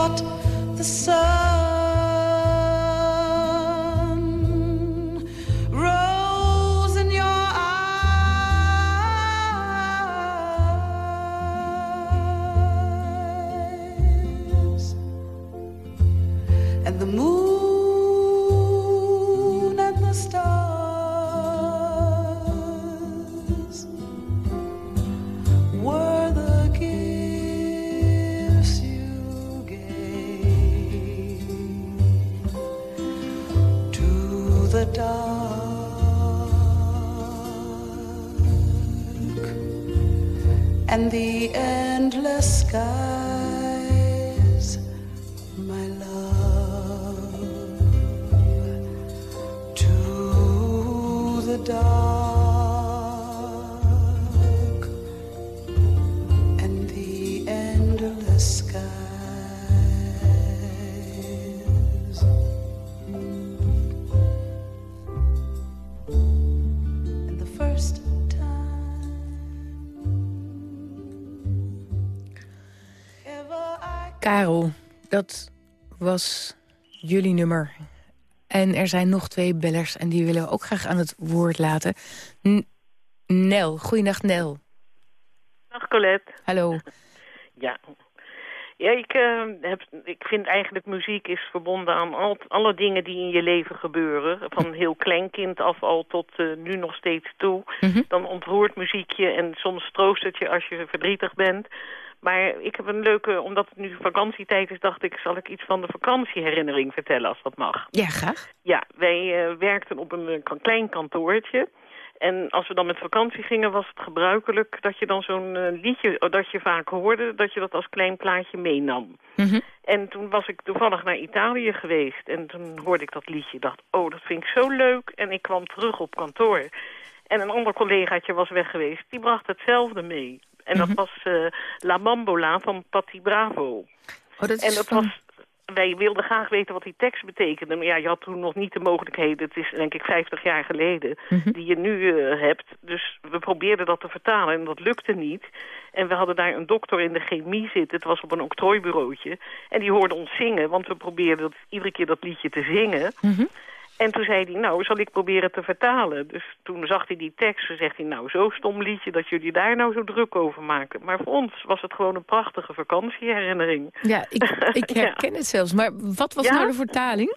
Q: I thought the sun
C: Karel, dat was jullie nummer. En er zijn nog twee bellers en die willen we ook graag aan het woord laten. N Nel, goeiedag Nel.
R: Dag Colette.
C: Hallo.
R: Ja, ja ik, eh, heb, ik vind eigenlijk muziek is verbonden aan al, alle dingen die in je leven gebeuren. Van heel klein kind af al tot eh, nu nog steeds toe. Dan ontroert muziek je en soms troost het je als je verdrietig bent. Maar ik heb een leuke, omdat het nu vakantietijd is, dacht ik, zal ik iets van de vakantieherinnering vertellen als dat mag.
C: Ja, graag.
R: Ja, wij eh, werkten op een eh, klein kantoortje. En als we dan met vakantie gingen, was het gebruikelijk dat je dan zo'n eh, liedje, oh, dat je vaak hoorde, dat je dat als klein plaatje meenam. En toen was ik toevallig naar Italië geweest en toen hoorde ik dat liedje. Ik dacht, oh, dat vind ik zo leuk. En ik kwam terug op kantoor. En een ander collegaatje was weg geweest, die bracht hetzelfde mee. En dat was eh, La Bambola van Patti Bravo.
C: Oh, dat is
R: en dat
C: van-
R: was wij wilden graag weten wat die tekst betekende. Maar ja, je had toen nog niet de mogelijkheden, het is denk ik 50 jaar geleden, die je nu eh, hebt. Dus we probeerden dat te vertalen en dat lukte niet. En we hadden daar een dokter in de chemie zitten, het was op een octrooibureautje. En die hoorde ons zingen, want we probeerden dat, iedere keer dat liedje te zingen. En toen zei hij, nou, zal ik proberen te vertalen. Dus toen zag hij die tekst en zegt hij, nou, zo stom liedje dat jullie daar nou zo druk over maken. Maar voor ons was het gewoon een prachtige vakantieherinnering.
C: Ja, ik, ik herken het zelfs. Maar wat was
R: Ja?
C: nou de vertaling?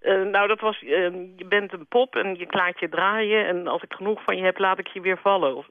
R: Eh, nou, dat was, eh, je bent een pop en je laat je draaien... en als ik genoeg van je heb, laat ik je weer vallen.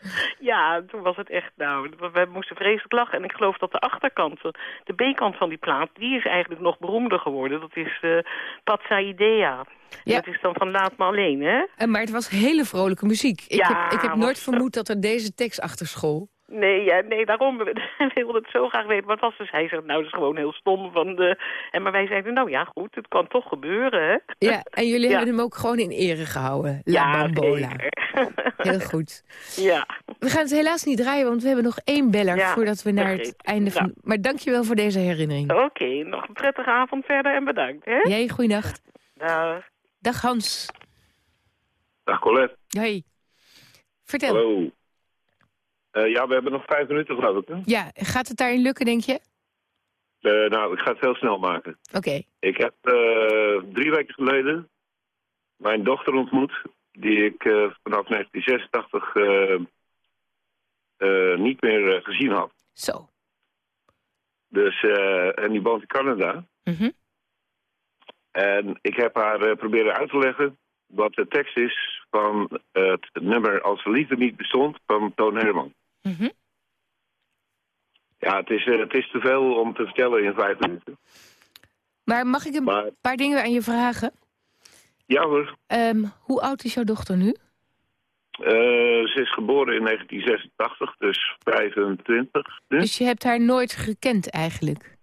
R: Ja, toen was het echt, nou, we, moesten vreselijk lachen. En ik geloof dat de achterkant, de B-kant van die plaat... die is eigenlijk nog beroemder geworden. Dat is eh Pazza Idea.
C: Ja.
R: Dat is dan van Laat Me Alleen, hè?
C: Eh, Maar het was hele vrolijke muziek. Ik
R: Ja,
C: heb, ik heb nooit vermoed dat er deze tekst achter school.
R: Nee, ja, nee, daarom. We wilden het zo graag weten. Het was dus, hij zegt, nou, dat is gewoon heel stom. Van de... en, maar wij zeiden, nou ja, goed, het kan toch gebeuren, hè?
C: Ja, en jullie
R: Ja.
C: hebben hem ook gewoon in ere gehouden. La
R: Ja,
C: Bambola.
R: zeker.
C: Heel goed.
R: Ja.
C: We gaan het helaas niet draaien, want we hebben nog één beller...
R: Ja,
C: voordat we naar het einde van... Maar dankjewel voor deze herinnering.
R: Oké, nog een prettige avond verder en bedankt, hè?
C: Jij, goeienacht.
R: Dag.
C: Dag Hans.
S: Dag Colette.
C: Hoi. Vertel.
S: Hallo. Eh, ja, we hebben nog vijf minuten geloof ik. Hè?
C: Ja, gaat het daarin lukken, denk je?
S: Eh, nou, ik ga het heel snel maken.
C: Oké.
S: Ik heb eh, drie weken geleden mijn dochter ontmoet, die ik vanaf 1986 eh, eh, niet meer gezien had.
C: Zo.
S: Dus, en die woont in Canada.
C: Mhm.
S: En ik heb haar proberen uit te leggen wat de tekst is van het nummer Als de liefde niet bestond van Toon Herman.
C: Mhm.
S: Ja, het is, eh, het is te veel om te vertellen in vijf minuten.
C: Maar mag ik een
S: Maar-
C: paar dingen aan je vragen?
S: Ja hoor,
C: Ehm, hoe oud is jouw dochter nu?
S: Eh, ze is geboren in 1986, dus 25. nu.
C: Dus je hebt haar nooit gekend eigenlijk?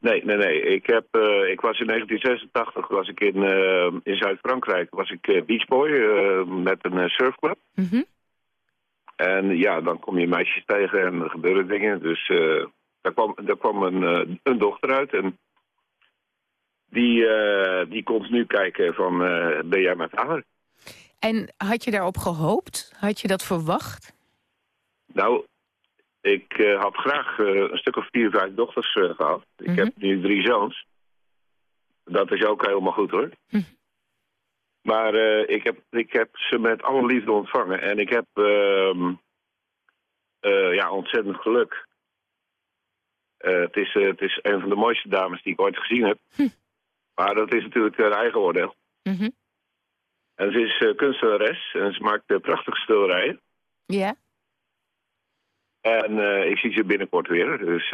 S: Nee, nee, nee. Ik, heb, eh, ik was in 1986 was ik in, eh, in Zuid-Frankrijk was ik beachboy eh, met een surfclub.
C: Mhm.
S: En ja, dan kom je meisjes tegen en er gebeuren dingen. Dus eh, daar, kwam, daar kwam een, eh, een dochter uit en die, eh, die komt nu kijken van, ben jij met haar?
C: En had je daarop gehoopt? Had je dat verwacht?
S: Nou, ik had graag een stuk of vier, vijf dochters eh, gehad. Ik heb nu drie zoons. Dat is ook helemaal goed hoor. Maar eh, ik, heb, ik heb ze met alle liefde ontvangen. En ik heb ehm, eh, ja, ontzettend geluk. Eh, het, is, het is een van de mooiste dames die ik ooit gezien heb. Maar dat is natuurlijk haar eigen oordeel.
C: Mhm.
S: En ze is eh, kunstenares en ze maakt prachtige schilderijen.
C: Ja.
S: En ik zie ze binnenkort weer. Dus,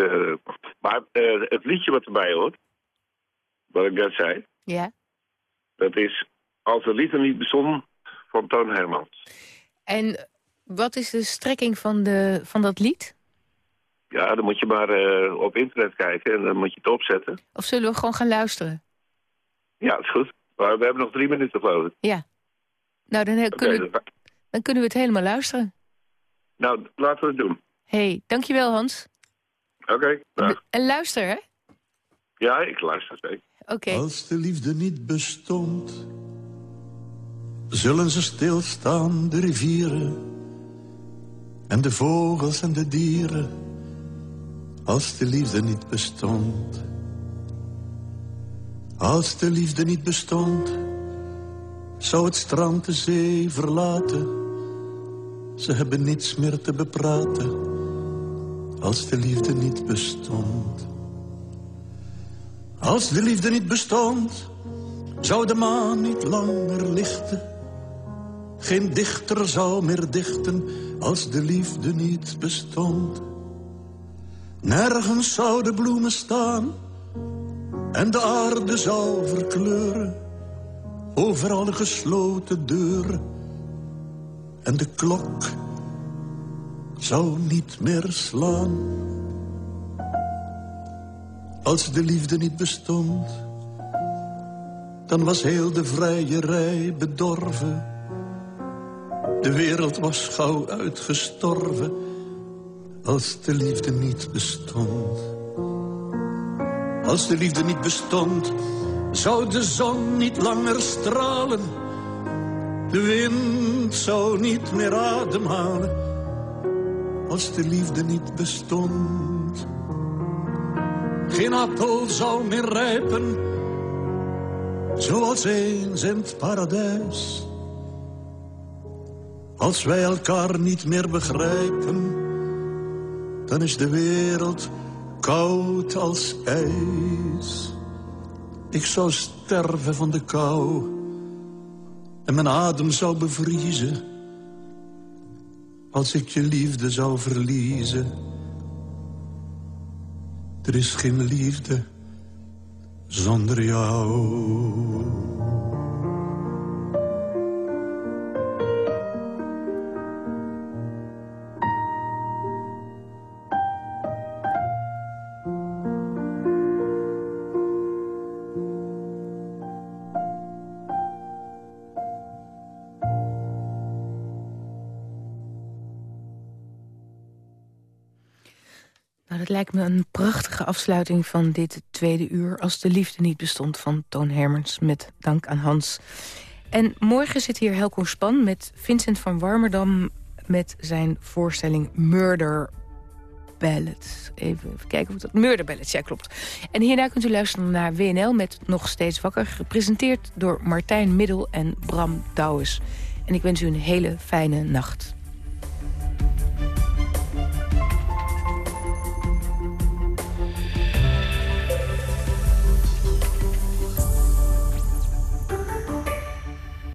S: maar het liedje wat erbij hoort, wat ik net zei,
C: Ja.
S: dat is Als de liefde niet bestond van Toon Hermans.
C: En wat is de strekking van, de, van dat lied?
S: Ja, dan moet je maar eh, op internet kijken en dan moet je het opzetten.
C: Of zullen we gewoon gaan luisteren?
S: Ja, dat is goed. Maar we hebben nog drie minuten geloof ik.
C: Ja. Nou, dan, he-
S: Oké,
C: kunnen, we,
S: dan-
C: dan kunnen we het helemaal luisteren.
S: nou, laten we het doen.
C: hey, dankjewel Hans.
S: Oké, dag.
C: En luister, hè?
S: Ja, ik luister zeker.
C: Oké.
T: Als de liefde niet bestond, zullen ze stilstaan, de rivieren en de vogels en de dieren. Als de liefde niet bestond. Als de liefde niet bestond, zou het strand de zee verlaten. Ze hebben niets meer te bepraten, als de liefde niet bestond. Als de liefde niet bestond, zou de maan niet langer lichten. Geen dichter zou meer dichten, als de liefde niet bestond. Nergens zouden bloemen staan en de aarde zou verkleuren. Overal gesloten deuren en de klok zou niet meer slaan. Als de liefde niet bestond, dan was heel de vrijerij bedorven. De wereld was gauw uitgestorven, als de liefde niet bestond. Als de liefde niet bestond, zou de zon niet langer stralen. De wind zou niet meer ademhalen, als de liefde niet bestond. Geen appel zou meer rijpen, zoals eens in het paradijs. Als wij elkaar niet meer begrijpen, dan is de wereld koud als ijs. Ik zou sterven van de kou en mijn adem zou bevriezen als ik je liefde zou verliezen. Er is geen liefde zonder jou.
C: Een prachtige afsluiting van dit tweede uur... als de liefde niet bestond van Toon Hermans, met dank aan Hans. En morgen zit hier Helco Span met Vincent van Warmerdam... met zijn voorstelling Murder Ballads. Even, kijken of dat... Murder Ballads, ja klopt. En hierna kunt u luisteren naar WNL met Nog Steeds Wakker... gepresenteerd door Martijn Middel en Bram Douwes. En ik wens u een hele fijne nacht.